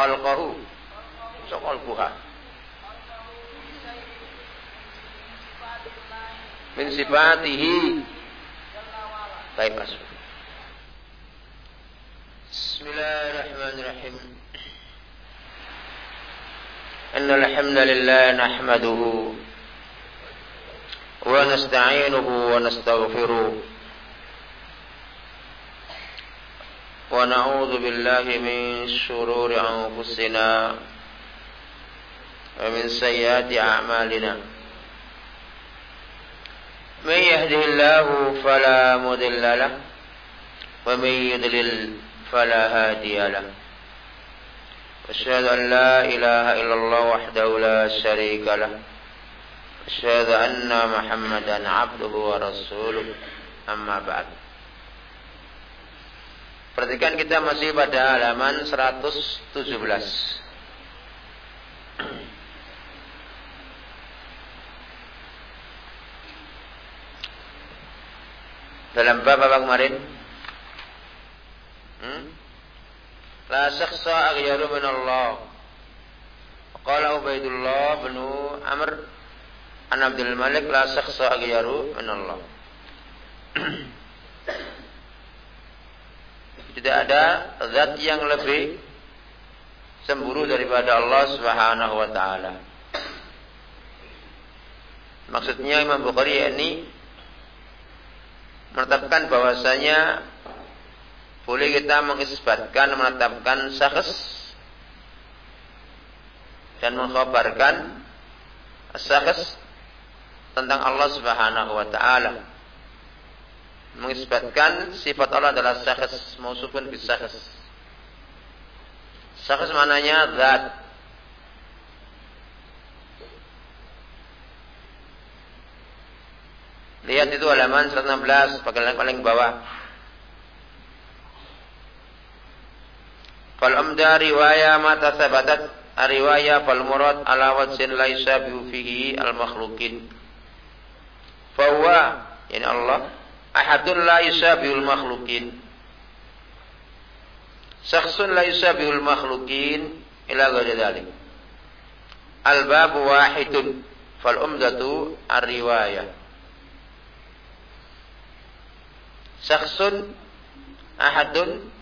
khalqahu. Qalbuha min sifatihi. Baik masuk Bismillahirrahmanirrahim. Innal hamdalillah nahmaduhu wa nasta'inuhu wa nastaghfiruh ونعوذ بالله من شرور أنفسنا ومن سيئات أعمالنا. من يهده الله فلا مضل له ومن يضلل فلا هادي له. أشهد أن لا إله إلا الله وحده لا شريك له. أشهد أن محمدا عبده ورسوله. أما بعد. Perhatikan kita masih pada halaman 117. Dalam bab apa kemarin? Hmm? La syakhsa aghyaru min Allah. Qala Ubaidullah bin Amr an Abdul Malik la syakhsa aghyaru min Allah. Tidak ada zat yang lebih semburu daripada Allah Subhanahu wa taala. Maksudnya Imam Bukhari ini menetapkan bahwasanya boleh kita mengisbatkan menetapkan syakhs dan mengkhabarkan syakhs tentang Allah Subhanahu wa taala mengisbatkan sifat Allah adalah syakhs mausufun bis syakhs. Syakhs maknanya zat. Lihat itu halaman 116 bagian paling bawah. Fal amda riwayah mata sabatat riwayah fal murad ala wajhin laisa fihi al makhlukin. Fahuwa yani Allah ahadun la yusabihul makhlukin. Syakhsun la yusabihul makhlukin ila ghairi dhalik. Al bab wahidun fal umdatu ar riwayah syakhsun ahadun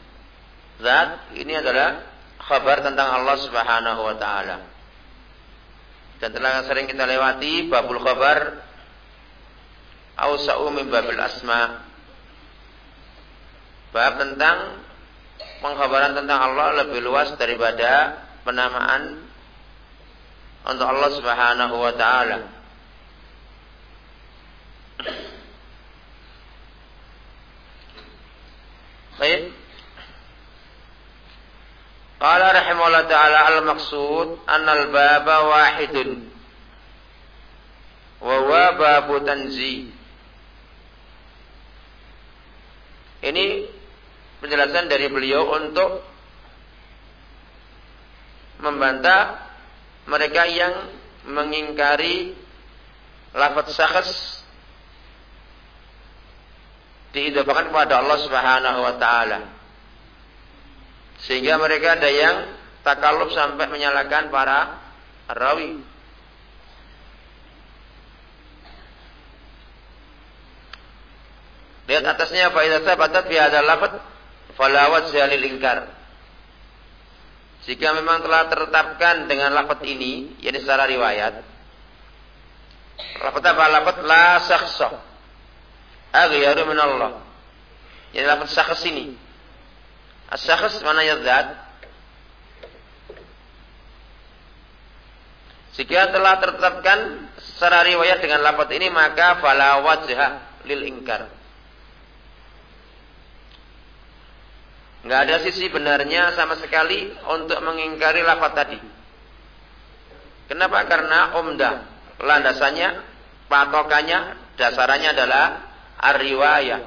zat ini adalah kabar tentang Allah Subhanahu wa taala. Dan telah sering kita lewati babul khabar awsa'u min babil asma. Bab tentang pengkhabaran tentang Allah lebih luas daripada penamaan untuk Allah Subhanahu wa taala. Baik. Qala rahimahullah taala al-maqsud annal baba wahidun wa tanzih Ini penjelasan dari beliau untuk membantah mereka yang mengingkari lafaz syakhs diidafakan kepada Allah Subhanahu wa taala. Sehingga mereka ada yang takalub sampai menyalahkan para rawi. Lihat atasnya fa idza thabatat fi hadzal lafaz fala wajha lil ingkar. Jika memang telah tertetapkan dengan lafaz ini, yakni secara riwayat. Lafaz apa? Lafaz la syakhsa. Aghyaru min. Jadi lafaz syakhs ini. As-syakhs mana ya zat? Jika telah tertetapkan secara riwayat dengan lafaz ini maka fala wajha lil ingkar. Nggak ada sisi benarnya sama sekali untuk mengingkari lafaz tadi. Kenapa? Karena umdah. Landasannya, patokannya, dasarannya adalah ar-riwayah.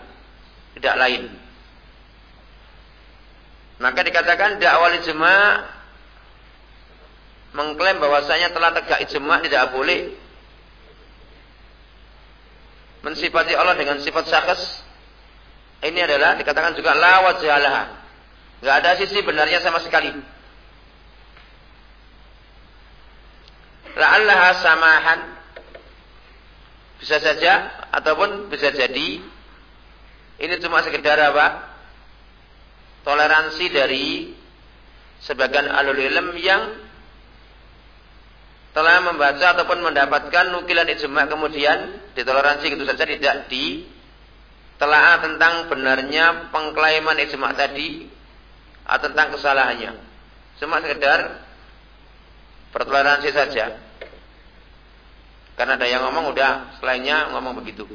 Tidak lain. Maka dikatakan dakwah ijma mengklaim bahwasanya telah tegak ijma tidak boleh mensifati Allah dengan sifat syakhs. Ini adalah dikatakan juga la wajhalah Nggak ada sisi benarnya sama sekali. la'allaha samahan bisa saja ataupun bisa jadi ini cuma sekedar apa? Toleransi dari sebagian alul ilm yang telah membaca ataupun mendapatkan nukilan ijma kemudian ditoleransi gitu saja tidak di telah tentang benarnya pengklaiman ijma tadi atau tentang kesalahannya. Cuma sekedar bertoleransi saja. Karena ada yang ngomong udah selainnya ngomong begitu.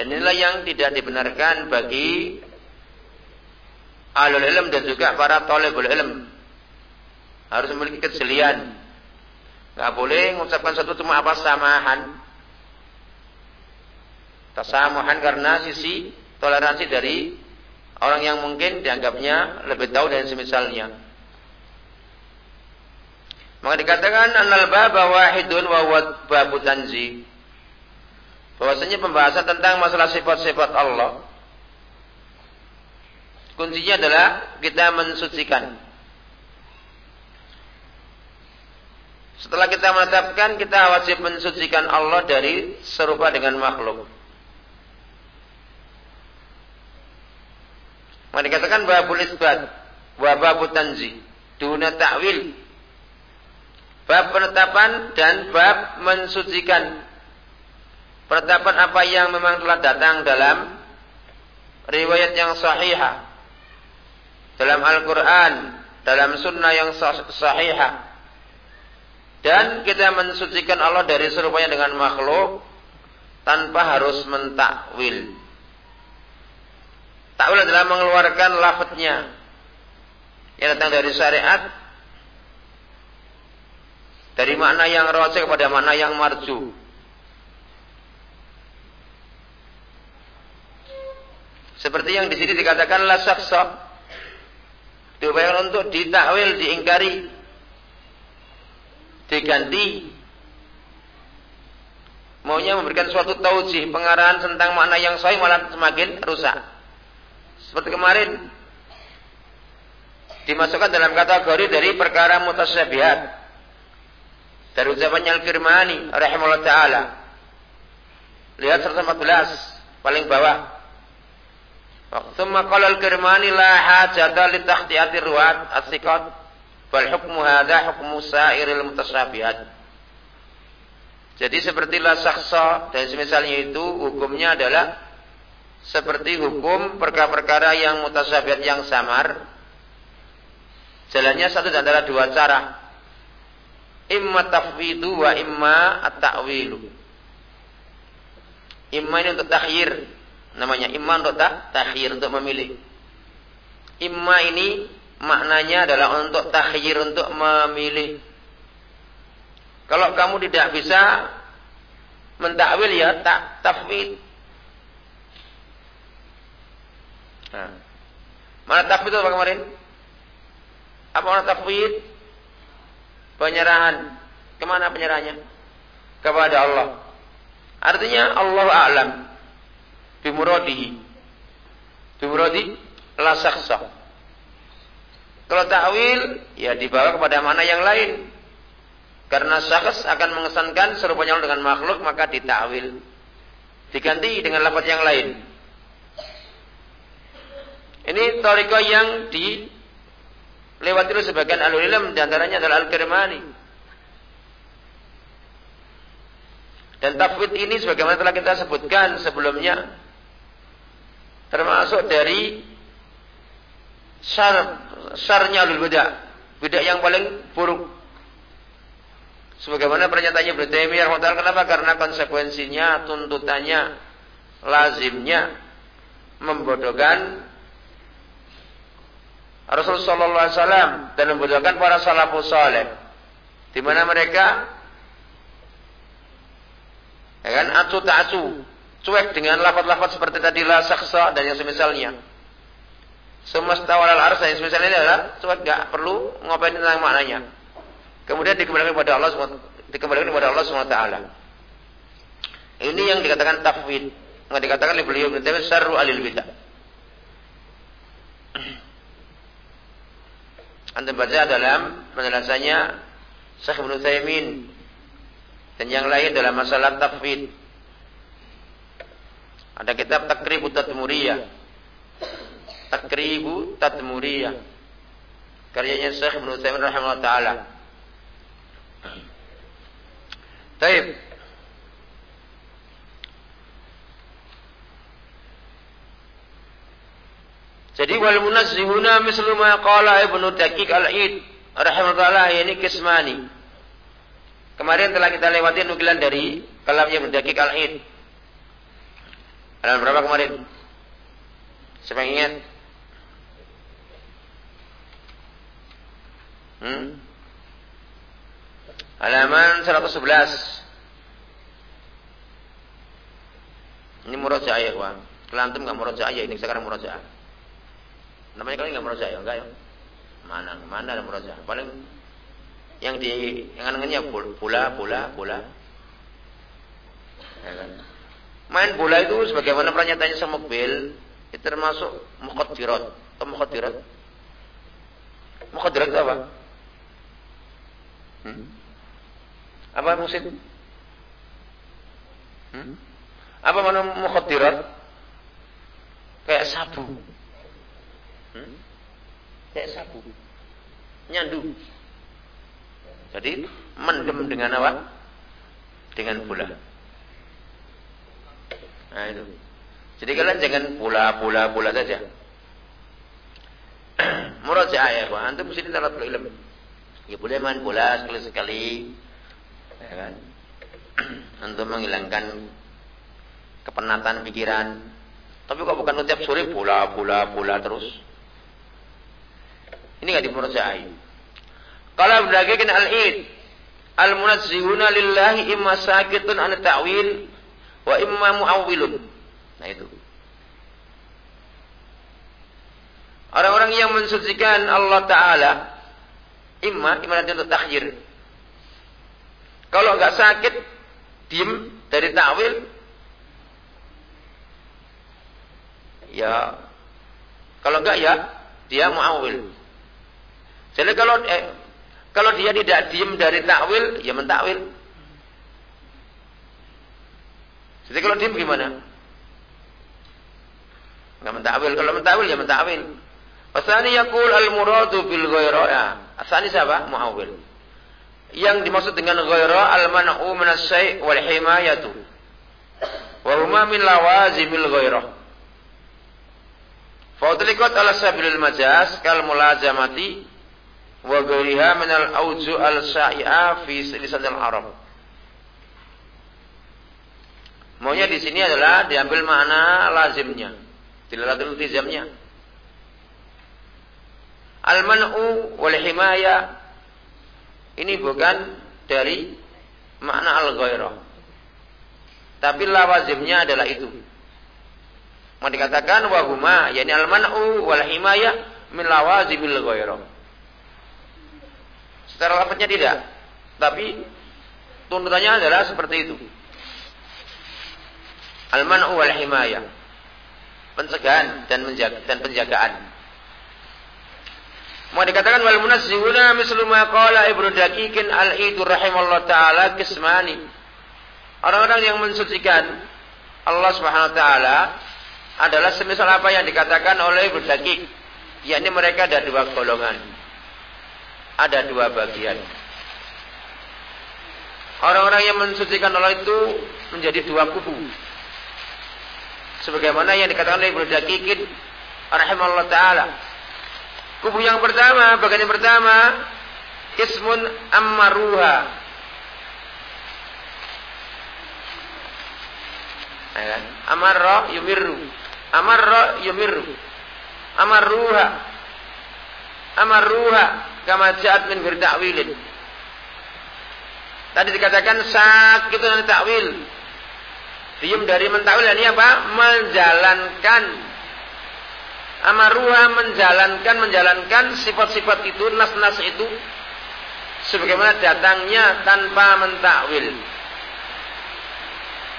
Dan inilah yang tidak dibenarkan bagi alul ilm dan juga para tolebul ilm. Harus memiliki kejelian. Gak boleh mengucapkan satu cuma apa samahan. Tasamuhan karena sisi toleransi dari orang yang mungkin dianggapnya lebih tahu dan semisalnya. Maka dikatakan annal baba wahidun wa babu tanzi. Bahwasanya pembahasan tentang masalah sifat-sifat Allah kuncinya adalah kita mensucikan. Setelah kita menetapkan kita wajib mensucikan Allah dari serupa dengan makhluk. Maka dikatakan babul isbat wa babu tanzi duna ta'wil. Bab penetapan dan bab mensucikan. Penetapan apa yang memang telah datang dalam riwayat yang sahihah. Dalam Al-Quran, dalam sunnah yang sahihah. Dan kita mensucikan Allah dari serupanya dengan makhluk tanpa harus mentakwil. Takwil adalah mengeluarkan lafadznya yang datang dari syariat dari makna yang rojek kepada makna yang marju. Seperti yang di sini dikatakan la saksa. Diupayakan untuk ditakwil, diingkari, diganti. Maunya memberikan suatu taujih, pengarahan tentang makna yang sahih malah semakin rusak. Seperti kemarin dimasukkan dalam kategori dari perkara mutasyabihat. Dari ucapannya Al-Kirmani rahimahullah taala. Lihat 114 paling bawah. Thumma qala al-Kirmani la hajata li tahtiyati ruwat as-siqat bal hukmu hadha hukmu sairil mutasyabihat. Jadi seperti la saksa dan semisalnya itu hukumnya adalah seperti hukum perkara-perkara yang mutasyabihat yang samar jalannya satu dan antara dua cara. Imma tafwidu wa imma at-ta'wilu. Imma ini untuk takhir namanya imma untuk tak takhir untuk memilih. Imma ini maknanya adalah untuk takhir untuk memilih. Kalau kamu tidak bisa mentakwil ya tak tafwid Nah. Mana tafwid apa kemarin? Apa mana tafwid? Penyerahan. Ke mana penyerahannya? Kepada Allah. Artinya Allah a'lam. Bimuradihi. Bimuradi la sakhsa. Kalau ta'wil, ya dibawa kepada mana yang lain. Karena syakhs akan mengesankan serupanya dengan makhluk, maka ditakwil. Diganti dengan lafaz yang lain. Ini toriko yang dilewati oleh sebagian alul ilm di antaranya adalah Al-Kirmani. Dan tafwid ini sebagaimana telah kita sebutkan sebelumnya termasuk dari syar syarnya alul beda beda yang paling buruk. Sebagaimana pernyataannya Ibnu Taimiyah kenapa? Karena konsekuensinya, tuntutannya, lazimnya membodohkan Rasulullah sallallahu alaihi wasallam dan membutuhkan para salafus saleh. Di mana mereka? Ya kan? Acu acu cuek dengan lafaz-lafaz seperti tadi la saksa dan yang semisalnya. Semesta walal arsa yang semisalnya adalah cuek gak perlu ngopain tentang maknanya. Kemudian dikembalikan kepada Allah dikembalikan kepada Allah SWT ini yang dikatakan tafwid. Nggak dikatakan oleh beliau berarti syarru alil bidah Anda baca dalam penjelasannya Syekh Ibnu Taimin dan yang lain dalam masalah tafwid. Ada kitab Takribu Tatmuriyah. Takribu Tatmuriyah. Karyanya Syekh Ibnu Taimin rahimahullah taala. Taib. Jadi wal munazzihuna mislu ma qala Ibnu Daqiq al-Id rahimahullah ini kismani. Kemarin telah kita lewati nukilan dari kalamnya Ibnu Daqiq al-Id. Halaman berapa kemarin? Siapa yang ingat? Hmm? Halaman 111. Ini murojaah ya, Bang. Kelantum enggak murojaah ya, ini sekarang murojaah. Namanya kalian nggak merasa ya, enggak ya? Mana, mana ada merasa? Paling yang di yang angannya bola, bola, bola. Ya kan? Main bola itu sebagaimana pernyataannya sama mobil, itu termasuk mukhadirat atau mukhadirat. Mukhadirat apa? Hmm? Apa maksud? Hmm? Apa mana mukhadirat? Kayak sabu. Hmm? Kayak sabu. Nyandu. Jadi mendem dengan apa? Dengan bola. Nah itu. Jadi kalian jangan bola-bola-bola saja. Murajaah ya, Pak. Antum mesti dalam ilmu. Ya boleh main bola sekali-sekali. Ya kan? Untuk menghilangkan kepenatan pikiran. Tapi kok bukan setiap sore bola, bola, bola terus. Ini nggak dipercayai. Kalau berdagangkan al-id, al-munazzihuna lillahi imma sakitun an ta'wil wa imma muawwilun. Nah itu. Orang-orang yang mensucikan Allah Ta'ala Imma, imma nanti untuk takhir Kalau enggak sakit Diem dari ta'wil Ya Kalau enggak ya Dia muawil jadi kalau eh, kalau dia tidak diem dari takwil, ya mentakwil. Jadi kalau diem gimana? Enggak mentakwil. Kalau mentakwil ya mentakwil. Asani yakul al muradu bil ghaira. Ya. Asani siapa? Muawil. Yang dimaksud dengan ghaira al man'u min asy wal himayatu. Wa huma min lawazimil ghairah. Fa utliqat ala sabilil majaz kal mulazamati wa ghairiha min al-awju al-sa'i'a fi lisan al-Arab. Maunya di sini adalah diambil makna lazimnya, dilalatul iltizamnya. Al-man'u wal himaya ini bukan dari makna al-ghairah. Tapi lawazimnya adalah itu. Mau dikatakan wahuma, yakni al-man'u wal himaya min lawazimil ghairah. Secara lafadznya tidak. Tapi tuntutannya adalah seperti itu. Al-man'u wal himayah. Pencegahan dan menjaga, dan penjagaan. Mau dikatakan wal munazzihuna mislu ma qala Ibnu Daqiqin al-Idu rahimallahu taala kismani. Orang-orang yang mensucikan Allah Subhanahu wa taala adalah semisal apa yang dikatakan oleh Ibnu Daqiq, yakni mereka ada dua golongan ada dua bagian. Orang-orang yang mensucikan Allah itu menjadi dua kubu. Sebagaimana yang dikatakan oleh Ibnu Daqiqin rahimahullah taala. Kubu yang pertama, bagian yang pertama, ismun ammaruha. Ya, amarra yumirru. Amarra yumirru. Amarruha. Amarruha kama ja'at min ghairi ta'wilin. Tadi dikatakan sakit itu dari takwil. Diam dari mentakwil ini apa? Menjalankan amaruha menjalankan menjalankan sifat-sifat itu nas-nas itu sebagaimana datangnya tanpa mentakwil.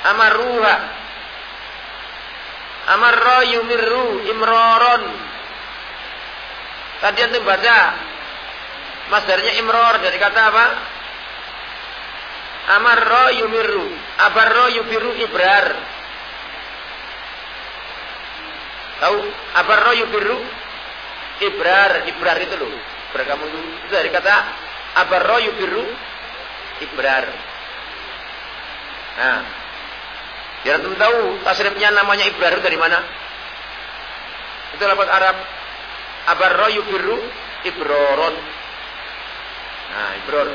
Amaruha Amarra yumirru imroron Tadi antum baca Masdarnya imror dari kata apa? Amarro yumiru. Abarro yubiru ibrar. Tahu? Abarro yubiru ibrar. Ibrar itu loh. Ibrar kamu itu dari kata abarro yubiru ibrar. Nah, biar teman tahu tasrifnya namanya ibrar dari mana? Itu lafaz Arab. Abarro yubiru ibroron. Nah, ibror.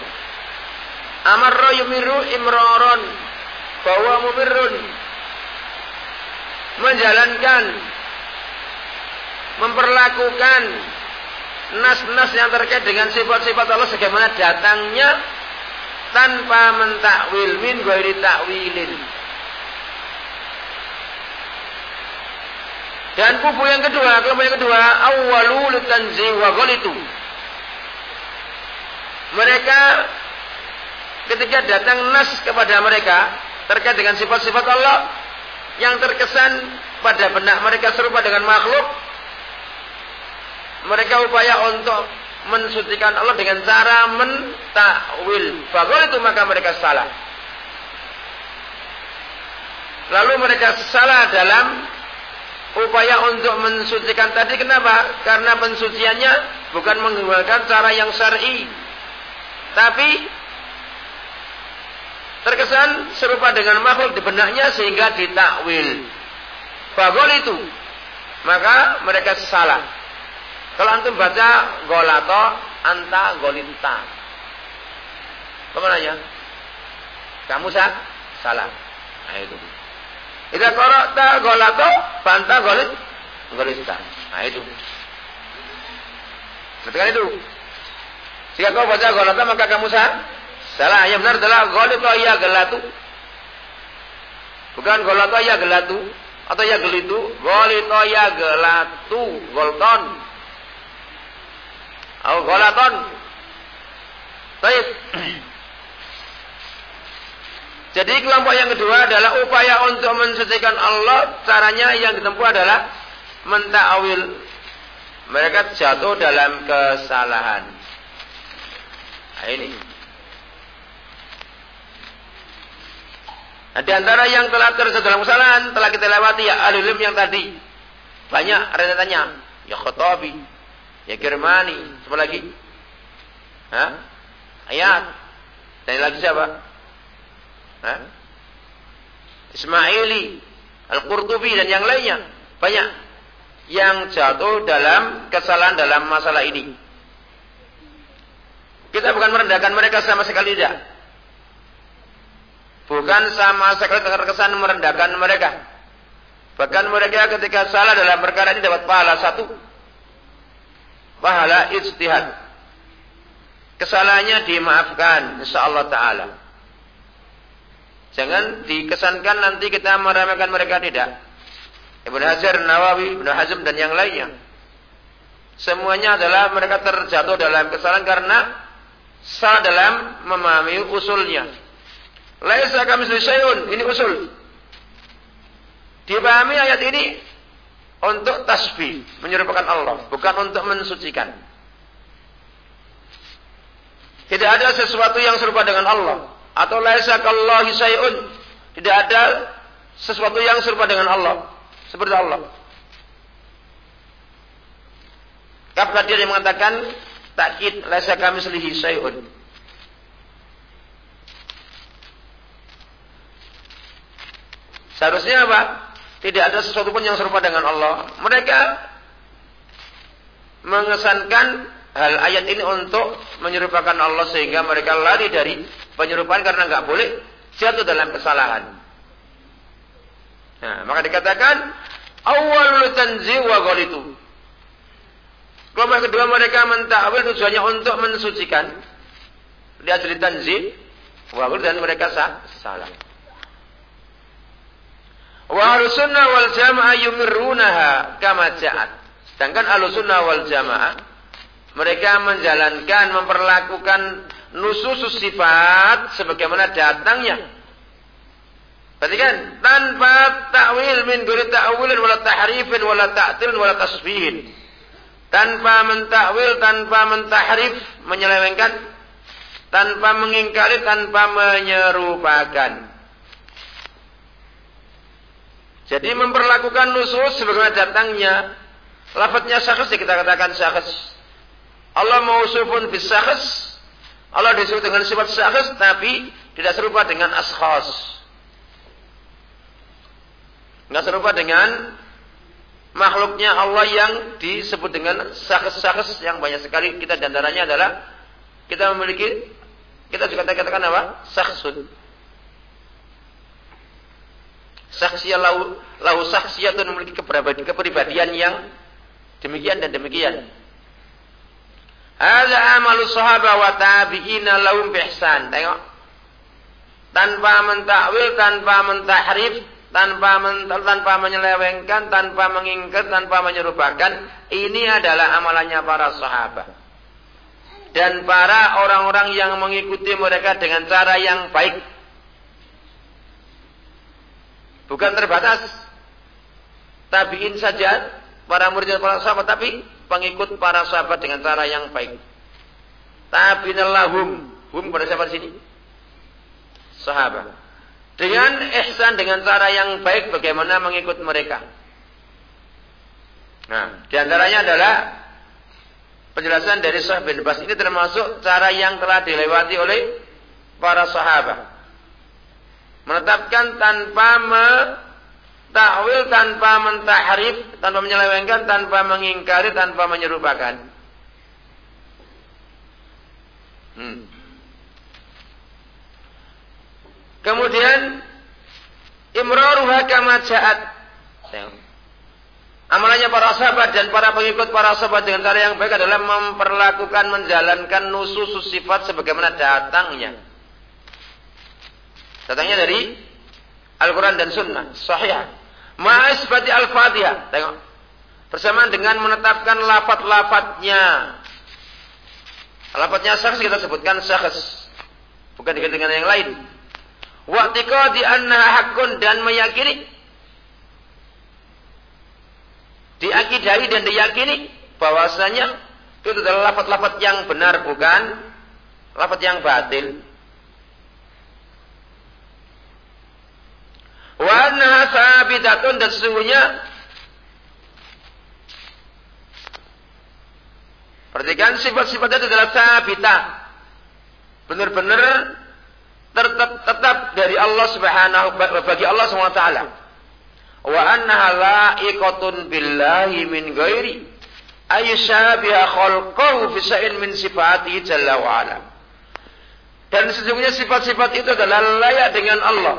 Amarro yumiru imroron. Bahwa mumirun. Menjalankan. Memperlakukan. Nas-nas yang terkait dengan sifat-sifat Allah sebagaimana datangnya tanpa mentakwil min ghairi takwilin. Dan kubu yang kedua, kelompok yang kedua, awwalu litanzih wa ghalitu. Mereka ketika datang nas kepada mereka terkait dengan sifat-sifat Allah yang terkesan pada benak mereka serupa dengan makhluk, mereka upaya untuk mensucikan Allah dengan cara mentakwil. Bagol itu maka mereka salah. Lalu mereka salah dalam upaya untuk mensucikan tadi kenapa? Karena pensuciannya bukan menggunakan cara yang syar'i. Tapi terkesan serupa dengan makhluk di benaknya sehingga ditakwil. Bagol itu maka mereka salah. Kalau antum baca golato anta golinta. Bagaimana Kamu sah? Salah. Nah itu. Ida korota golato fanta golit golista. Nah itu. Betul kan itu? Jika kau baca golata maka kamu sah? Salah. Yang benar adalah golito ya gelatu. Bukan golato ya gelatu atau ya gelitu. Golito ya gelatu. Golton. Au golaton. Baik. Jadi kelompok yang kedua adalah upaya untuk mensucikan Allah. Caranya yang ditempuh adalah mentakwil. Mereka jatuh dalam kesalahan. Nah ini. Nah, di antara yang telah terjatuh dalam kesalahan telah kita lewati ya alulim yang tadi. Banyak rentetannya. Ya khotobi, Ya Germani. Siapa lagi? Hah? Ayat. Dan lagi siapa? Hah? Ismaili. Al-Qurtubi dan yang lainnya. Banyak. Yang jatuh dalam kesalahan dalam masalah ini. Kita bukan merendahkan mereka sama sekali tidak. Bukan sama sekali terkesan merendahkan mereka. Bahkan mereka ketika salah dalam perkara ini dapat pahala satu pahala ijtihad. Kesalahannya dimaafkan insyaallah taala. Jangan dikesankan nanti kita meremehkan mereka tidak. Ibnu Hajar, Nawawi, Ibnu Hazm dan yang lainnya. Semuanya adalah mereka terjatuh dalam kesalahan karena salah dalam memahami usulnya. Laisa kami syai'un, ini usul. Dipahami ayat ini untuk tasbih, menyerupakan Allah, bukan untuk mensucikan. Tidak ada sesuatu yang serupa dengan Allah atau laisa kallahi syai'un. Tidak ada sesuatu yang serupa dengan Allah seperti Allah. Kapan dia mengatakan takkid kami selihi syai'un. Seharusnya apa? Tidak ada sesuatu pun yang serupa dengan Allah. Mereka mengesankan hal ayat ini untuk menyerupakan Allah sehingga mereka lari dari penyerupaan karena nggak boleh jatuh dalam kesalahan. Nah, maka dikatakan awal tanzi wa itu. Kelompok kedua mereka mentakwil tujuannya untuk mensucikan. Dia cerita tanzi wa dan mereka sah, salah. Wa sunnah wal jamaah yumirrunaha kama ja'at. Sedangkan sunnah wal jamaah mereka menjalankan, memperlakukan nusus sifat sebagaimana datangnya. Perhatikan, tanpa takwil min ghairi ta'wilin wala tahrifin wala ta'tilin wala tasbihin. Tanpa mentakwil, tanpa mentahrif, menyelewengkan, tanpa mengingkari, tanpa menyerupakan. Jadi memperlakukan nusus sebagaimana datangnya lafadznya syakhs ya kita katakan syakhs. Allah mausufun bis syakhs. Allah disebut dengan sifat syakhs tapi tidak serupa dengan askhas. Enggak serupa dengan makhluknya Allah yang disebut dengan syakhs-syakhs yang banyak sekali kita di antaranya adalah kita memiliki kita juga katakan apa? Syakhsun. Saksiyah lahu, lahu itu memiliki kepribadian yang demikian dan demikian. Ada amalu sahabat wa tabi'ina lahum bihsan. Tengok. Tanpa mentakwil, tanpa mentahrif, tanpa mental, tanpa menyelewengkan, tanpa mengingkar, tanpa menyerupakan. Ini adalah amalannya para sahabat. Dan para orang-orang yang mengikuti mereka dengan cara yang baik Bukan terbatas tabiin saja, para murid para sahabat, tapi pengikut para sahabat dengan cara yang baik. Tabiin lahum, hum pada siapa di sini? Sahabat. Dengan ihsan dengan cara yang baik bagaimana mengikut mereka. Nah, di antaranya adalah penjelasan dari Syekh bin Bas ini termasuk cara yang telah dilewati oleh para sahabat menetapkan tanpa takwil, tanpa mentahrif, tanpa menyelewengkan, tanpa mengingkari, tanpa menyerupakan. Hmm. Kemudian imraruha kama ja'at. Amalannya para sahabat dan para pengikut para sahabat dengan cara yang baik adalah memperlakukan menjalankan nusus sifat sebagaimana datangnya. Datangnya dari Al-Quran dan Sunnah. Sahih. Ma'asbati Al-Fatihah. Tengok. Bersamaan dengan menetapkan lafat-lafatnya. Lafadnya syakhs kita sebutkan syakhs. Bukan dengan yang lain. Di anna hakun dan meyakini. Diakidai dan diyakini bahwasanya itu adalah lafat-lafat yang benar bukan lafat yang batil. Wa annaha sabitatun dan sesungguhnya Perhatikan sifat-sifatnya itu adalah sabita. Benar-benar tetap, tetap dari Allah Subhanahu bagi Allah SWT. Wa annaha la'iqatun billahi min ghairi ayyushabiha khalqahu fi sa'in min sifatihi jalla wa ala. Dan sesungguhnya sifat-sifat itu adalah layak dengan Allah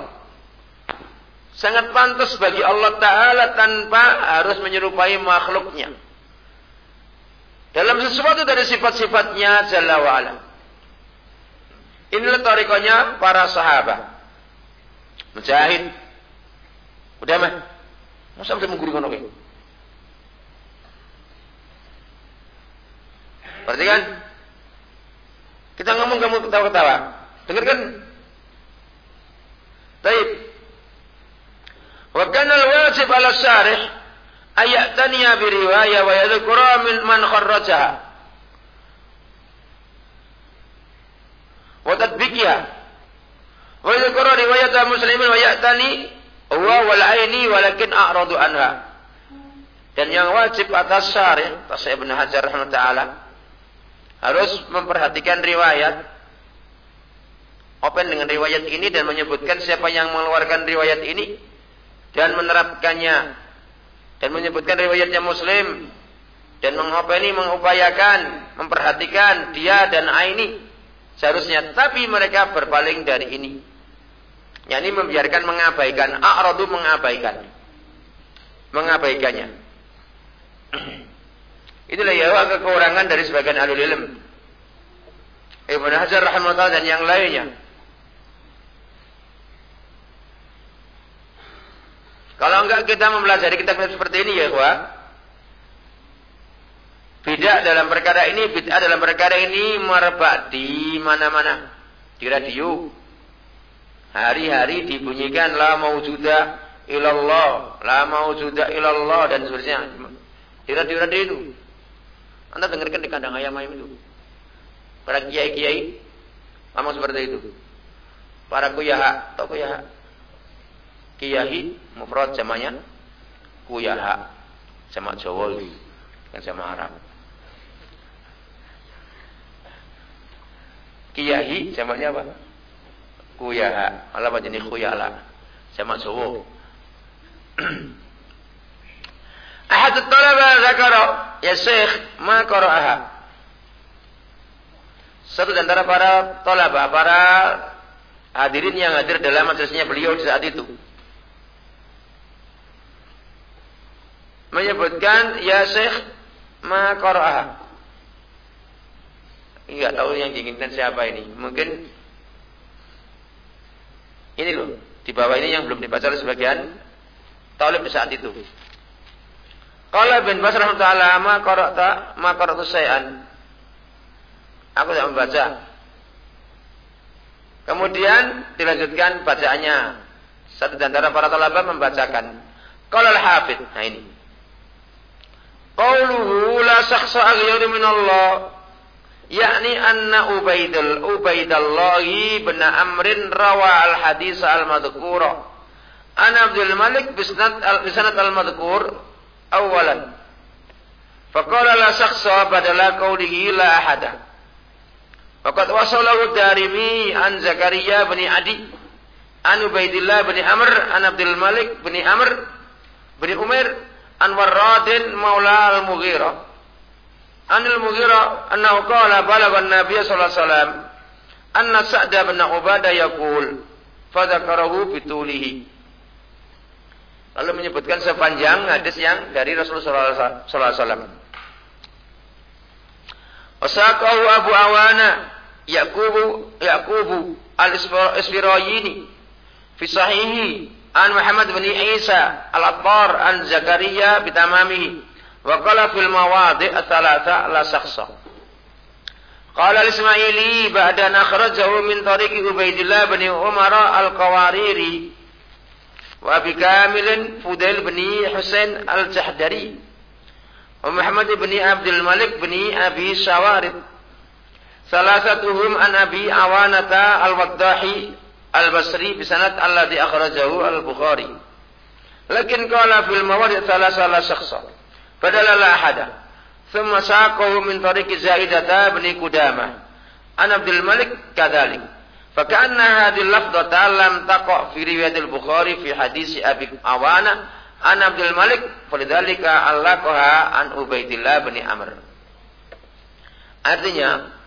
sangat pantas bagi Allah Ta'ala tanpa harus menyerupai makhluknya. Dalam sesuatu dari sifat-sifatnya Jalla wa'ala. Inilah tarikonya para sahabat. Mujahid. Udah mah. Masa udah mengguri ngono. Berarti kan kita ngomong kamu ketawa-ketawa. Dengar kan? Baik. Wa kana al-wajib 'ala syarih ayataniya bi riwayah wa yadhkura min man kharrajah. وتطبيقها ويذكر رواية مسلم riwayat هو والعيني ولكن أعرض عنها. Dan yang wajib atas syarih, atas Ibn Hajar Taala, harus memperhatikan riwayat. Open dengan riwayat ini dan menyebutkan siapa yang mengeluarkan riwayat ini dan menerapkannya. Dan menyebutkan riwayatnya muslim. Dan mengopeni mengupayakan memperhatikan dia dan aini seharusnya. Tapi mereka berpaling dari ini. Yakni membiarkan mengabaikan. A'radu mengabaikan. Mengabaikannya. Itulah ya kekurangan dari sebagian alul ilm. Ibnu Hajar rahimahullah dan yang lainnya. Kalau enggak kita mempelajari kitab-kitab seperti ini ya. Bid'ah dalam perkara ini, bid'ah dalam perkara ini merebak di mana-mana. Di radio. Hari-hari dibunyikan la maujuda ilallah, la maujuda ilallah dan seterusnya. Di radio-radio itu. Anda dengarkan di kandang ayam-ayam itu. Para kiai-kiai ngomong seperti itu. Para kuyaha, atau kuyaha? Kiyahi, mufrad jamanya kuyaha. Sama Jawa itu. Kan sama Arab. Kiyahi jamanya apa? Kuyaha. Allah apa jenis kuyala? Sama Jawa. Ahad talaba zakara, ya Syekh, ma qara'aha. Satu di antara para talaba, para hadirin yang hadir dalam majelisnya beliau di saat itu. Menyebutkan, ya Syekh, ma qara'aha. Enggak tahu yang diinginkan siapa ini. Mungkin ini loh, di bawah ini yang belum dibaca oleh sebagian talib di saat itu. Qala bin Bas rahimahullah ma qara'ta ma qara'tu syai'an. Aku tidak membaca. Kemudian dilanjutkan bacaannya. Satu di antara para talaba membacakan. Qala al-hafid. Nah ini. Qauluhu la shakhsa aghyar min Allah. Yakni anna Ubaidul Ubaidallahi bin Amrin rawa al-hadis al-madhkura. Ana Abdul Malik bisnad al-bisnad al-madhkur awalan. Faqala la shakhsa badala qawlihi la ahada. Faqad wasalahu darimi an Zakaria bin Adi an Ubaidillah bin Amr an Abdul Malik bin Amr bin Umair an Warradin maula al-Mughirah an al-Mughirah annahu qala balagha an-nabiy sallallahu alaihi wasallam anna Sa'd bin Ubadah yaqul fadzakarahu bitulihi Lalu menyebutkan sepanjang hadis yang dari Rasulullah sallallahu alaihi wasallam. Wasaqahu Abu Awana Yaqubu Yaqubu al-Isfirayini fi sahihi an Muhammad bin Isa al-Attar an Zakaria bitamamihi Wa qala fil mawadi' thalatha la shakhsa. Qala al-Ismaili ba'da nakhrajahu min tariqi Ubaidillah bin Umar al-Qawariri wa bi Kamil Fudail bin Husain al-Jahdari wa Muhammad bin Abdul Malik bin Abi Shawarib Salasatuhum an Abi Awanata al-Waddahi al-Basri bisanad alladhi akhrajahu al-Bukhari. Lakin qala fil mawadi' thalatha la shakhsa. Padahal la ahada. Thumma saqahu min tariqi Zaidata bin Qudamah. An Abdul Malik kadzalik. Faka'anna hadhihi lafdhata lam taqa' fi riwayat al-Bukhari fi hadis Abi Awana an Abdul Malik falidzalika allaqaha an Ubaidillah bin Amr. Artinya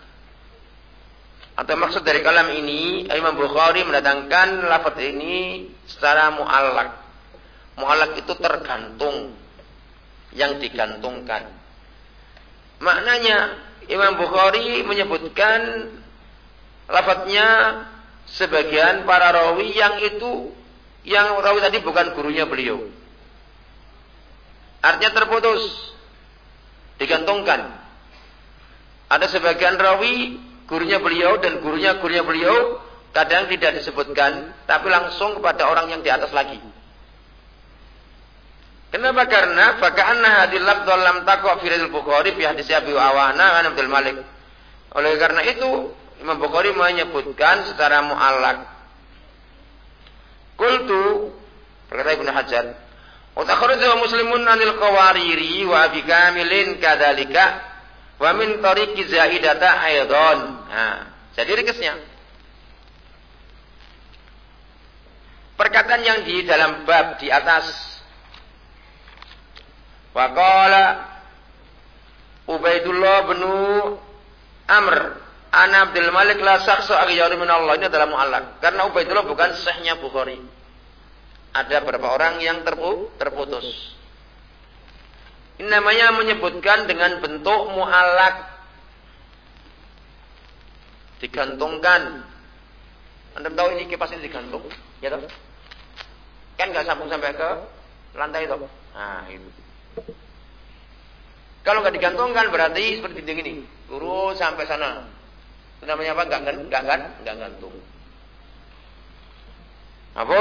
atau maksud dari kalam ini Imam Bukhari mendatangkan lafaz ini secara muallak. Muallak itu tergantung yang digantungkan. Maknanya Imam Bukhari menyebutkan lafadznya sebagian para rawi yang itu yang rawi tadi bukan gurunya beliau. Artinya terputus, digantungkan. Ada sebagian rawi gurunya beliau dan gurunya gurunya beliau kadang tidak disebutkan, tapi langsung kepada orang yang di atas lagi. Kenapa? Karena faka'anna hadil lafdhu lam taqwa fi Bukhari fi hadis Abi Awana an Abdul Malik. Oleh karena itu, Imam Bukhari menyebutkan secara mu'allak. Kultu berkata Ibnu Hajar, "Wa takhrajahu Muslimun anil Qawariri wa Abi Kamilin kadzalika wa min tariqi Zaidata aidan." Nah, jadi ringkasnya. Perkataan yang di dalam bab di atas Waqala Ubaidullah bin Amr Ana Abdul Malik la sakso aghyari min Allah. Ini adalah mu'allak. Karena Ubaidullah bukan sahnya Bukhari. Ada beberapa orang yang terpu, terputus. Ini namanya menyebutkan dengan bentuk mu'allak. Digantungkan. Anda tahu ini kipas ini digantung? Ya toh? Kan nggak sambung sampai ke lantai itu. Nah, itu. Kalau nggak digantungkan berarti seperti ini, turun sampai sana. Itu namanya apa? Enggak enggak kan? Enggak gantung. Apa?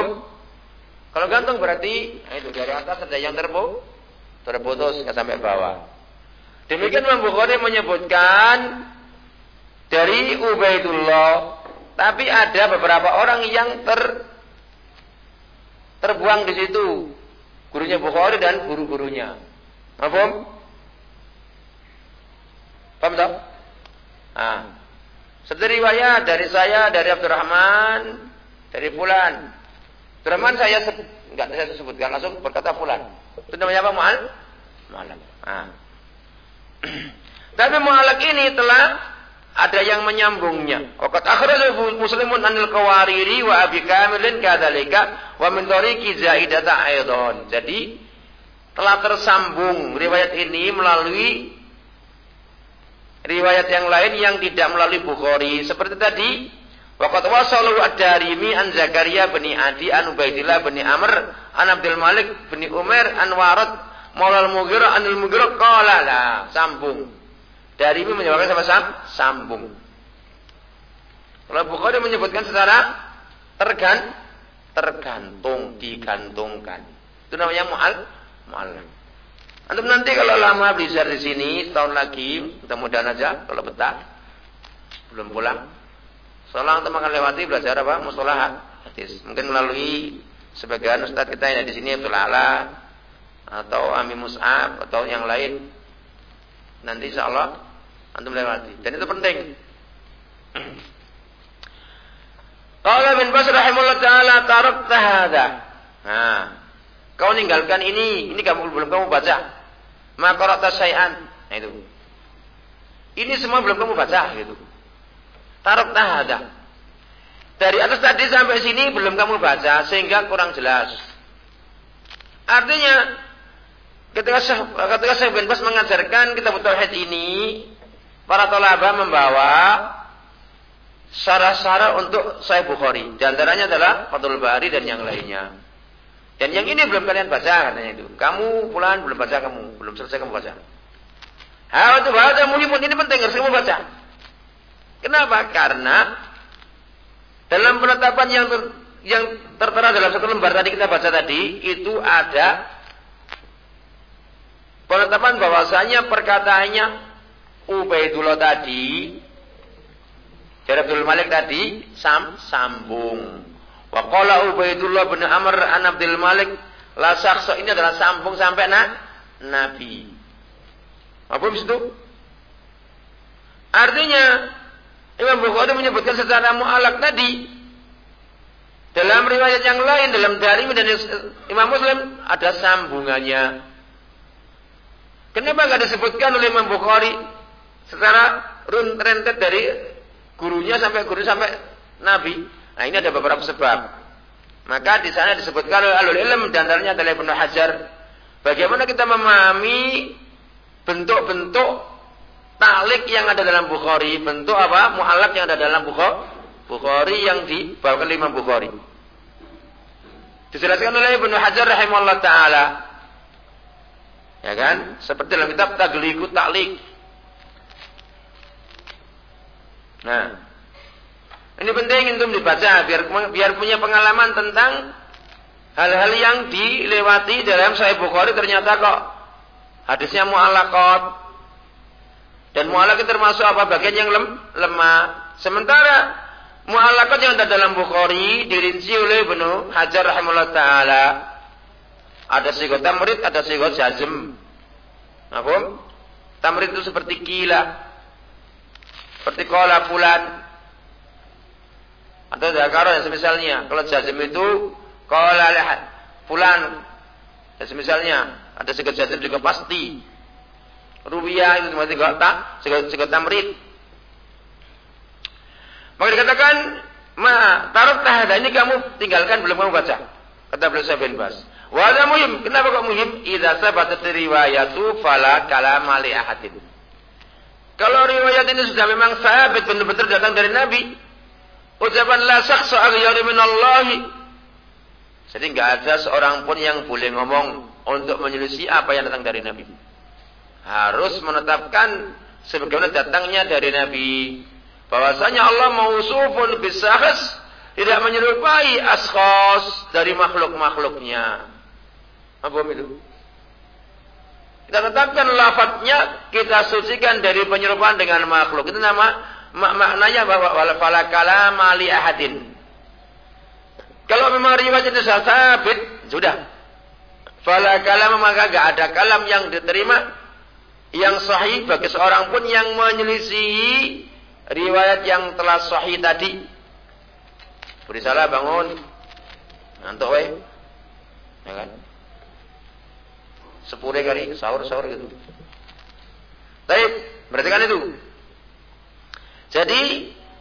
Kalau gantung berarti nah itu dari atas ada yang terpu terputus nggak sampai bawah. Demikian Imam Bukhari menyebutkan dari Ubaidullah. Tapi ada beberapa orang yang ter terbuang di situ. Gurunya Bukhari dan guru-gurunya. Paham? Paham tak? Nah. Seperti riwayat dari saya, dari Abdurrahman, dari Fulan. Abdurrahman saya enggak saya sebutkan langsung berkata Fulan. Itu namanya apa? Mu'al? Mu'alak. Nah. Tapi mu'alak ini telah ada yang menyambungnya. Waqat akhrajahu Muslimun anil Qawariri wa Abi Kamilin kadzalika wa min tariqi Zaidata aidan. Jadi telah tersambung riwayat ini melalui riwayat yang lain yang tidak melalui Bukhari. Seperti tadi Waqat wasalu ad-Darimi an Zakaria bin Adi an Ubaidillah bin Amr an Abdul Malik bin Umar an Warad Maulal Mughirah anil Mughirah qala la sambung. Darimi menyebutkan sama sam, sambung. Kalau Bukhari menyebutkan secara tergan tergantung digantungkan. Itu namanya mu'al mu'al. Antum nanti kalau lama belajar di sini setahun lagi, mudah-mudahan aja kalau betah belum pulang Seolah kita akan lewati belajar apa? Mustalah hadis. Mungkin melalui sebagian ustaz kita yang di sini Abdul Ala atau Ami Mus'ab atau yang lain. Nanti insya Allah antum lewati. Dan itu penting. Qala bin Basr rahimahullah taala tarakta hadza. Nah, kau ninggalkan ini, ini kamu belum kamu baca. Maka rata syai'an. Nah itu. Ini semua belum kamu baca gitu. Tarok tahada. Dari atas tadi sampai sini belum kamu baca sehingga kurang jelas. Artinya ketika ketika Syekh bin Bas mengajarkan kitab tauhid ini, para tolaba membawa syarat-syarat untuk Sahih Bukhari. Di antaranya adalah Fathul Bari dan yang lainnya. Dan yang ini belum kalian baca katanya itu. Kamu pulang belum baca kamu, belum selesai kamu baca. Ha, untuk baca muhimun ini penting harus kamu baca. Kenapa? Karena dalam penetapan yang ter, yang tertera dalam satu lembar tadi kita baca tadi itu ada penetapan bahwasanya perkataannya Ubaidullah tadi dari Malik tadi sam sambung. Wa qala Ubaidullah bin Amr an Abdul Malik la sakhsa ini adalah sambung sampai na Nabi. Apa itu? Artinya Imam Bukhari menyebutkan secara mu'alak tadi. Dalam riwayat yang lain, dalam dari dan Imam Muslim, ada sambungannya. Kenapa tidak disebutkan oleh Imam Bukhari secara rentet dari gurunya sampai guru sampai Nabi? Nah ini ada beberapa sebab. Maka di sana disebutkan oleh alul ilm dan antaranya adalah Ibnu Hajar. Bagaimana kita memahami bentuk-bentuk Taklik yang ada dalam Bukhari bentuk apa? Mu'alaf yang ada dalam Bukhari. Bukhari yang dibawakan lima Bukhari. Dijelaskan oleh Ibnu Hajar rahimahullah taala. Ya kan? Seperti dalam kitab Tagliku Taklik. Nah, ini penting untuk dibaca biar biar punya pengalaman tentang hal-hal yang dilewati dalam Sahih Bukhari ternyata kok hadisnya mu'alaqat dan mu'alak termasuk apa? Bagian yang lem, lemah. Sementara mu'alakat yang ada dalam Bukhari dirinci oleh Ibnu Hajar rahimahullah taala. Ada sigot tamrid, ada sigot jazm. Apa? Tamrid itu seperti kila. Seperti kola fulan. Atau zakaro yang semisalnya. Kalau jazm itu kola lehat. Fulan. Dan semisalnya. Ada sigot jazm juga pasti. Rubiah itu masih gak tak, sekat tamrid. Maka dikatakan, ma taruh tahada ini kamu tinggalkan belum kamu baca. Kata beliau saya bin Bas. Wada muhim. Kenapa kok muhim? Idza sabatat riwayatu fala kalama li ahadin. Kalau riwayat ini sudah memang sahabat benar-benar datang dari Nabi, ucapan la sakhsa aghyari minallahi. Jadi enggak ada seorang pun yang boleh ngomong untuk menyelisih apa yang datang dari Nabi harus menetapkan sebagaimana datangnya dari Nabi bahwasanya Allah mausufun bisakhs tidak menyerupai askhos dari makhluk-makhluknya. Apa itu? Kita tetapkan lafadznya, kita sucikan dari penyerupaan dengan makhluk. Itu nama mak maknanya bahwa wala kalama li ahadin. Kalau memang riwayat itu sabit, sudah. Fala kalam maka gak ada kalam yang diterima yang sahih bagi seorang pun yang menyelisihi riwayat yang telah sahih tadi. Beri salah bangun. Ngantuk weh. Ya kan? Sepuluh kali sahur-sahur gitu. Tapi berarti kan itu. Jadi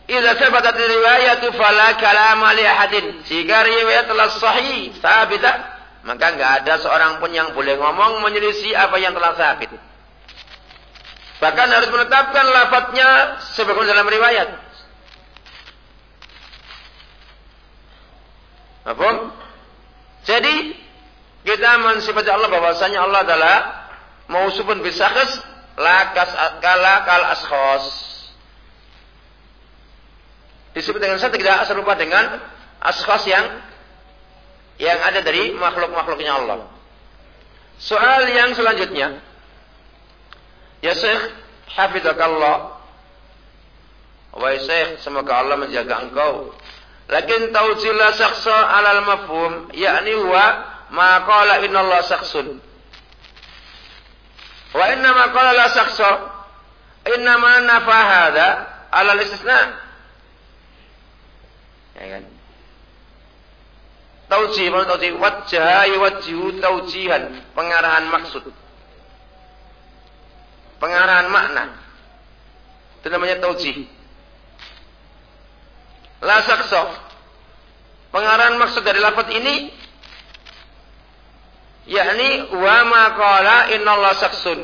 Idza sabatat riwayatu fala kalama li ahadin. Jika riwayat telah sahih, sabitah, maka enggak ada seorang pun yang boleh ngomong menyelisih apa yang telah sabit. Bahkan harus menetapkan lafadznya sebagaimana dalam riwayat. Apa? Jadi kita mensifati Allah bahwasanya Allah adalah mausufun bisakhs la kas kala kal askhos. Disebut dengan satu tidak serupa dengan askhos yang yang ada dari makhluk-makhluknya Allah. Soal yang selanjutnya. Ya Syekh, hafizakallah. Wahai Syekh, semoga Allah menjaga engkau. Lakin tawjila saksa alal mafhum, yakni huwa ma qala Allah saksun. Wa inna ma la saksa inna ma nafa hadha ala istisna. Ya kan? Taujih, mana taujih? Wajah, wajhu, taujihan. Pengarahan maksud. Pengarahan makna. Itu namanya saksa. Pengarahan maksud dari lafaz ini yakni wa ma qala innallaha saksun.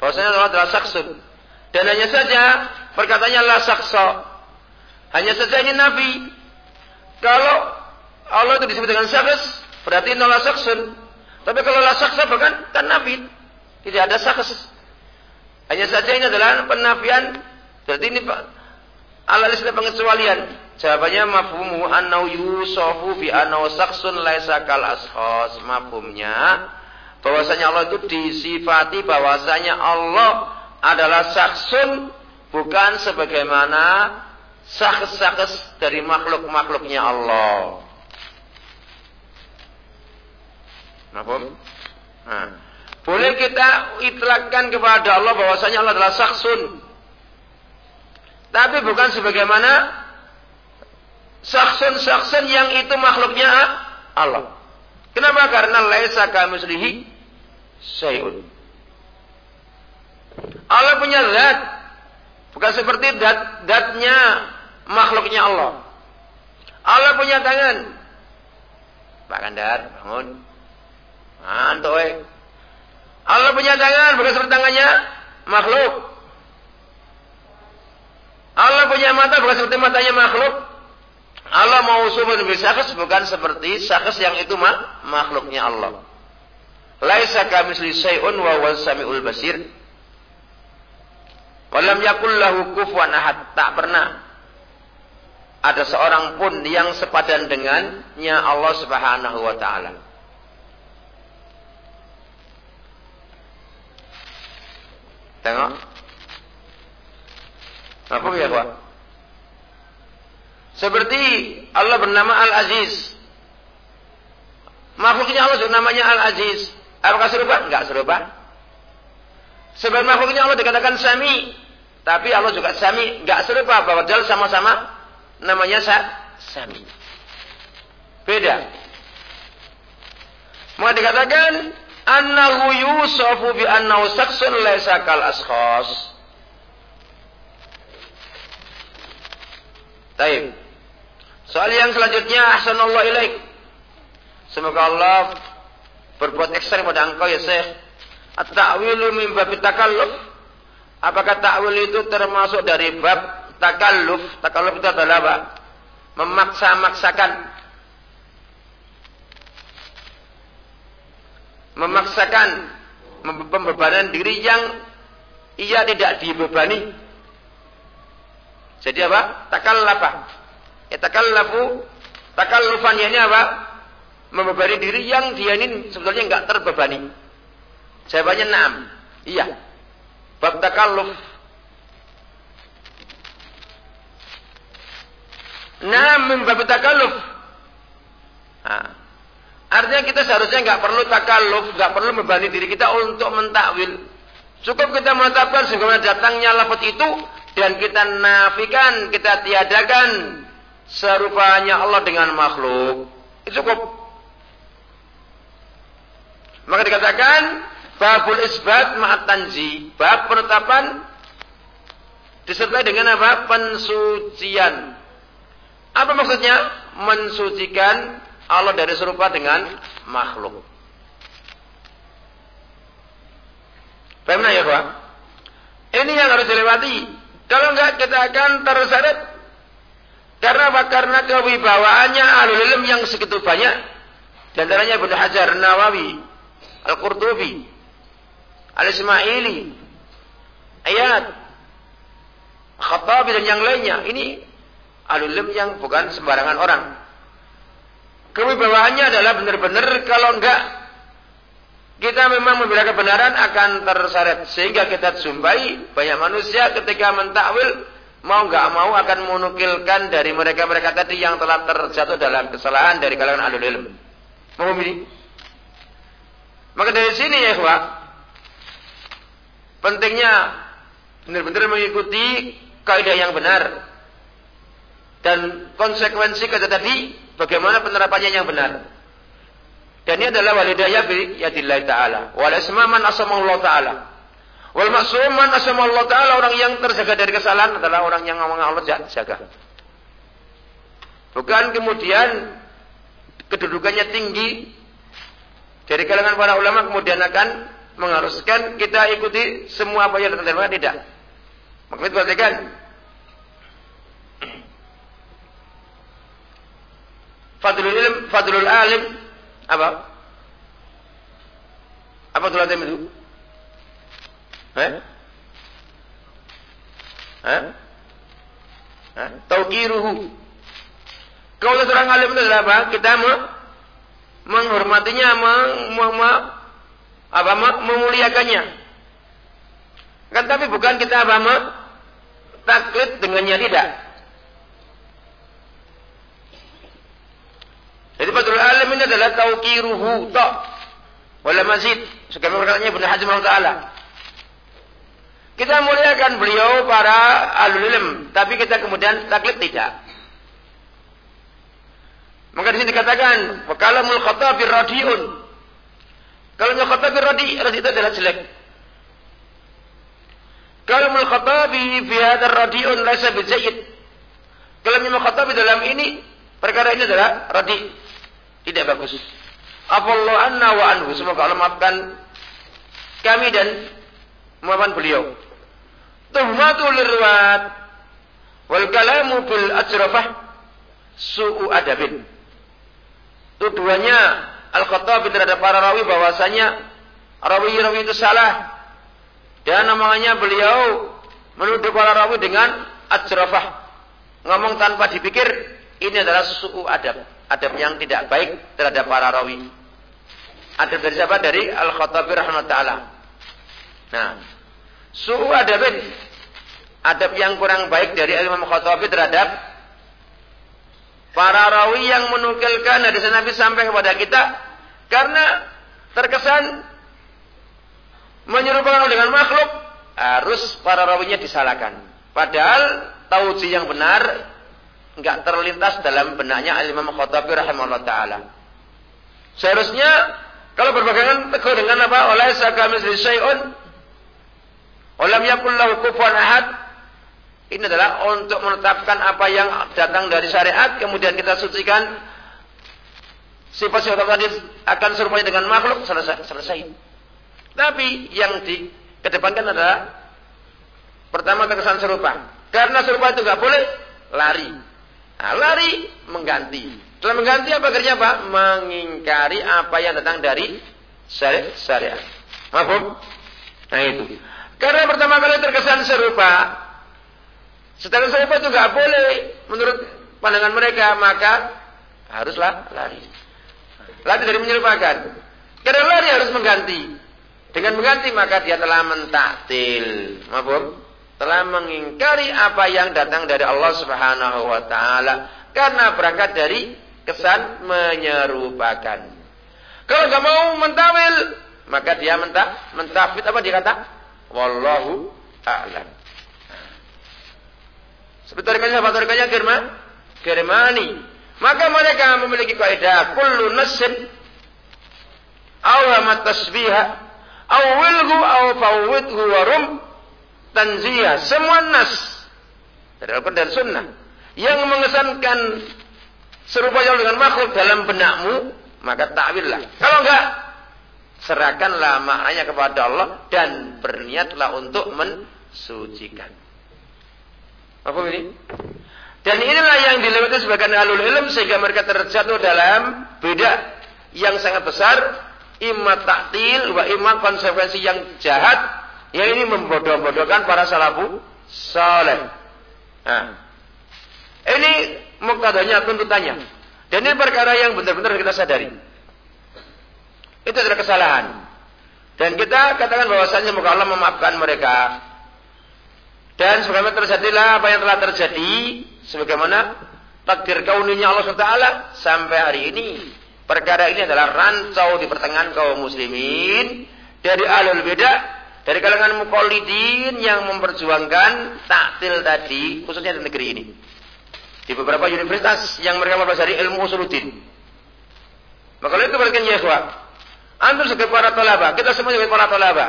Bahwasanya Allah adalah saksun. Dan hanya saja perkataannya la saksa. Hanya saja ini nabi. Kalau Allah itu disebut dengan saks, berarti innallaha saksun. Tapi kalau la saksa bahkan kan nabi. Tidak ada saks. Hanya saja ini adalah penafian. Berarti ini ala istilah pengecualian. Jawabannya mafhumu annau yusofu bi annau saksun laisa kal ashos. Mafhumnya bahwasanya Allah itu disifati bahwasanya Allah adalah saksun bukan sebagaimana saks-saks dari makhluk-makhluknya Allah. Mafhum? Nah, boleh kita itlakkan kepada Allah bahwasanya Allah adalah saksun. Tapi bukan sebagaimana saksun-saksun yang itu makhluknya Allah. Kenapa? Karena laisa kamislihi syai'un. Allah punya zat. Bukan seperti dat datnya makhluknya Allah. Allah punya tangan. Pak Kandar, bangun. Mantuk, eh. Allah punya tangan, bukan seperti tangannya makhluk. Allah punya mata, bukan seperti matanya makhluk. Allah mau subhan bisakhs bukan seperti sakhs yang itu mak makhluknya Allah. Laisa kamisli syai'un wa huwa samiul basir. Walam yakul lahu kufuwan ahad. Tak pernah ada seorang pun yang sepadan dengannya Allah Subhanahu wa taala. Tengok. Apa ya, Pak? Seperti Allah bernama Al-Aziz. Makhluknya Allah namanya Al-Aziz. Apakah serupa? Enggak serupa. Sebab makhluknya Allah dikatakan Sami. Tapi Allah juga Sami. Enggak serupa. Padahal sama-sama namanya Sami. Beda. Maka dikatakan annahu yusafu bi annahu saksun laisa kal askhas. Taib. Soal yang selanjutnya ahsanallahu ilaik. Semoga Allah berbuat ekstrim pada engkau ya Syekh. At-ta'wilu min bab. Apakah ta'wil itu termasuk dari bab takalluf? Takalluf itu adalah apa? Memaksa-maksakan. Memaksakan pembebanan diri yang ia tidak dibebani. Jadi apa? Takallafa. Yatakallafu takallufan ini apa? membebani diri yang dia ini sebetulnya nggak terbebani? Jawabannya enam. Iya. Bab takalluf. Naam bab takalluf. Nah. Artinya kita seharusnya nggak perlu takalluf, nggak perlu membebani diri kita untuk mentakwil. Cukup kita menetapkan sehingga datangnya lafaz itu dan kita nafikan, kita tiadakan serupanya Allah dengan makhluk. Itu cukup. Maka dikatakan babul isbat ma'at tanzi, bab penetapan disertai dengan apa? Pensucian. Apa maksudnya? Mensucikan Allah dari serupa dengan makhluk. Paham ya, Pak? Ini yang harus dilewati. Kalau enggak kita akan terseret. Karena apa? Karena kewibawaannya alul ilm yang segitu banyak. Dan antaranya Ibnu Hajar Nawawi, Al-Qurtubi, Al-Ismaili, Ayat, Khattabi dan yang lainnya. Ini alul ilm yang bukan sembarangan orang. Kewibawaannya adalah benar-benar kalau enggak kita memang membela kebenaran akan terseret sehingga kita jumpai banyak manusia ketika mentakwil mau nggak mau akan menukilkan dari mereka-mereka tadi yang telah terjatuh dalam kesalahan dari kalangan alul ilm. Mau ini? Maka dari sini ya, Pak, pentingnya benar-benar mengikuti kaidah yang benar dan konsekuensi kata tadi bagaimana penerapannya yang benar. Dan ini adalah walidayah bi yadillah ta'ala. Wal asma man Allah ta'ala. Wal maksum man Allah ta'ala. Orang yang terjaga dari kesalahan adalah orang yang Allah jaga. Bukan kemudian kedudukannya tinggi dari kalangan para ulama kemudian akan mengharuskan kita ikuti semua apa yang terjadi tidak. Makanya perhatikan Fadlul ilm, fadlul alim apa? Apa tulang itu? Eh? Eh? Eh? Tauqiruhu. Kalau seorang alim itu adalah apa? Kita mau menghormatinya, meng, meng, apa, memuliakannya. Kan tapi bukan kita apa? Taklid dengannya tidak. Jadi Badrul Alim ini adalah tauqiruhu ta wala mazid. Sekarang berkatanya Ibnu Hazm taala. Kita muliakan beliau para alul ilm, tapi kita kemudian taklid tidak. Maka di sini dikatakan, "Wakalamul khatabir radiun." Kalau khatabir radi, radi itu adalah jelek. Kalamul khatabi fi hadzal radiun laisa bijayyid. Kalamul khatabi dalam ini perkara ini adalah radi tidak bagus. Afallahu anna wa anhu. Semoga Allah maafkan kami dan maafkan beliau. Tuhmatul riwayat wal kalamu bil ajrafah su'u adabin. Tuduhannya Al-Khattabi terhadap para rawi bahwasanya rawi-rawi itu salah. Dan namanya beliau menuduh para rawi dengan ajrafah. Ngomong tanpa dipikir, ini adalah su'u adab adab yang tidak baik terhadap para rawi. Adab dari siapa? Dari Al-Khattabi rahmat ta'ala. Nah, suhu adabin. Adab yang kurang baik dari Imam Khattabi terhadap para rawi yang menukilkan hadis Nabi sampai kepada kita karena terkesan menyerupakan dengan makhluk harus para rawinya disalahkan. Padahal tauji yang benar nggak terlintas dalam benaknya Imam Khattabi rahimahullah taala. Seharusnya kalau berpegangan teguh dengan apa? Oleh sakamitsli syai'un Olam yakul lahu kufuwan ahad. Ini adalah untuk menetapkan apa yang datang dari syariat kemudian kita sucikan sifat-sifat tadi akan serupanya dengan makhluk selesai. selesai. Tapi yang dikedepankan adalah pertama terkesan serupa. Karena serupa itu nggak boleh lari. Nah, lari mengganti. Setelah mengganti apa kerja Pak? Mengingkari apa yang datang dari syariat. Mahfum? Nah itu. Karena pertama kali terkesan serupa. Setelah serupa itu nggak boleh menurut pandangan mereka, maka haruslah lari. Lari dari menyerupakan. Karena lari harus mengganti. Dengan mengganti maka dia telah mentaktil. Maaf, telah mengingkari apa yang datang dari Allah Subhanahu wa taala karena berangkat dari kesan menyerupakan. Kalau nggak mau mentawil, maka dia mentah mentafid apa dia kata? Wallahu a'lam. Tarikanya apa tarikanya Germa? Germani. Maka mereka memiliki kaidah kullu nassin aw tasbiha aw wilhu aw fawwidhu tanziyah. Semua nas dari Al-Quran dan Sunnah yang mengesankan serupa dengan makhluk dalam benakmu, maka takwillah. Kalau enggak, serahkanlah maknanya kepada Allah dan berniatlah untuk mensucikan. Apa ini? Dan inilah yang dilewati sebagian alul ilm sehingga mereka terjatuh dalam beda yang sangat besar imma taktil wa imma konsekuensi yang jahat yang ini membodoh-bodohkan para salafu saleh. Nah, ini muktadanya tuntutannya. Dan ini perkara yang benar-benar kita sadari. Itu adalah kesalahan. Dan kita katakan bahwasanya semoga Allah memaafkan mereka. Dan sebagaimana terjadilah apa yang telah terjadi, sebagaimana takdir kauninya Allah SWT sampai hari ini. Perkara ini adalah rancau di pertengahan kaum muslimin dari alul beda dari kalangan mukolidin yang memperjuangkan taktil tadi, khususnya di negeri ini. Di beberapa universitas yang mereka mempelajari ilmu usuluddin. Maka itu berikan ya Antum sebagai para tolaba, kita semua sebagai para tolaba.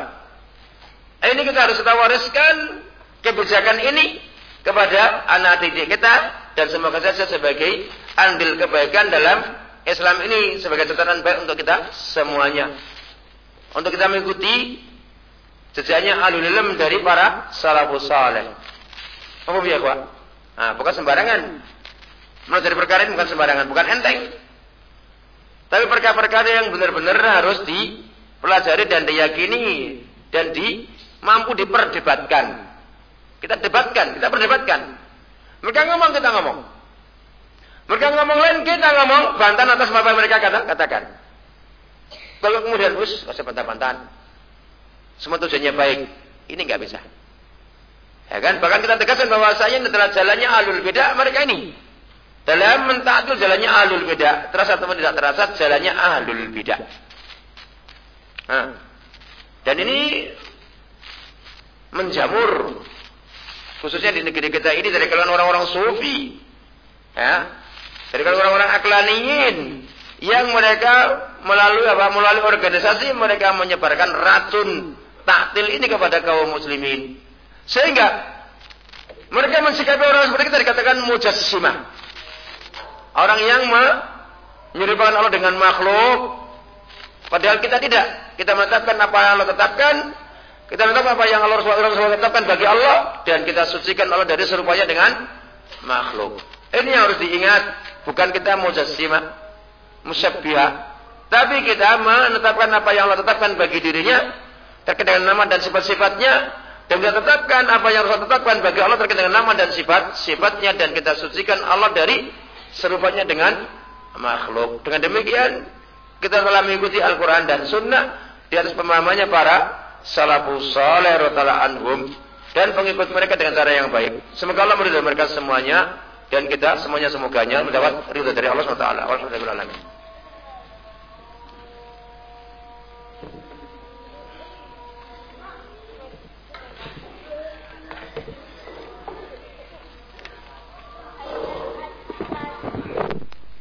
Ini kita harus tawariskan kebijakan ini kepada anak didik kita dan semoga saja sebagai andil kebaikan dalam Islam ini sebagai catatan baik untuk kita semuanya. Untuk kita mengikuti jejaknya alul ilm dari para salafus saleh. Apa biar Pak? Nah, bukan sembarangan. Dari perkara ini bukan sembarangan, bukan enteng. Tapi perkara-perkara yang benar-benar harus dipelajari dan diyakini dan di mampu diperdebatkan. Kita debatkan, kita perdebatkan. Mereka ngomong, kita ngomong. Mereka ngomong lain, kita ngomong. Bantan atas apa mereka kata, katakan. Kalau kemudian, us, kasih bantah-bantahan. Semua tujuannya baik. Ini nggak bisa. Ya kan? Bahkan kita tegaskan bahwasanya adalah jalannya alul beda mereka ini. Dalam mentaati jalannya alul beda. Terasa atau tidak terasa jalannya alul beda. Nah. Dan ini menjamur khususnya di negeri kita ini dari kalangan orang-orang sufi. Ya. Dari kalangan orang-orang aklaniyin yang mereka melalui apa melalui organisasi mereka menyebarkan racun taktil ini kepada kaum muslimin. Sehingga mereka mensikapi orang seperti kita dikatakan mujassimah. Orang yang menyerupakan Allah dengan makhluk. Padahal kita tidak. Kita menetapkan apa yang Allah tetapkan. Kita menetapkan apa yang Allah Rasulullah tetapkan bagi Allah. Dan kita sucikan Allah dari serupanya dengan makhluk. Ini yang harus diingat. Bukan kita mujassimah. Musyabbiha. Tapi kita menetapkan apa yang Allah tetapkan bagi dirinya. Terkait dengan nama dan sifat-sifatnya dan kita tetapkan apa yang harus tetapkan bagi Allah terkait dengan nama dan sifat sifatnya dan kita sucikan Allah dari serupanya dengan makhluk. Dengan demikian kita telah mengikuti Al-Quran dan Sunnah di atas pemahamannya para salafus saleh anhum dan pengikut mereka dengan cara yang baik. Semoga Allah meridhai mereka semuanya dan kita semuanya semoganya mendapat ridho dari Allah SWT. Alhamdulillah.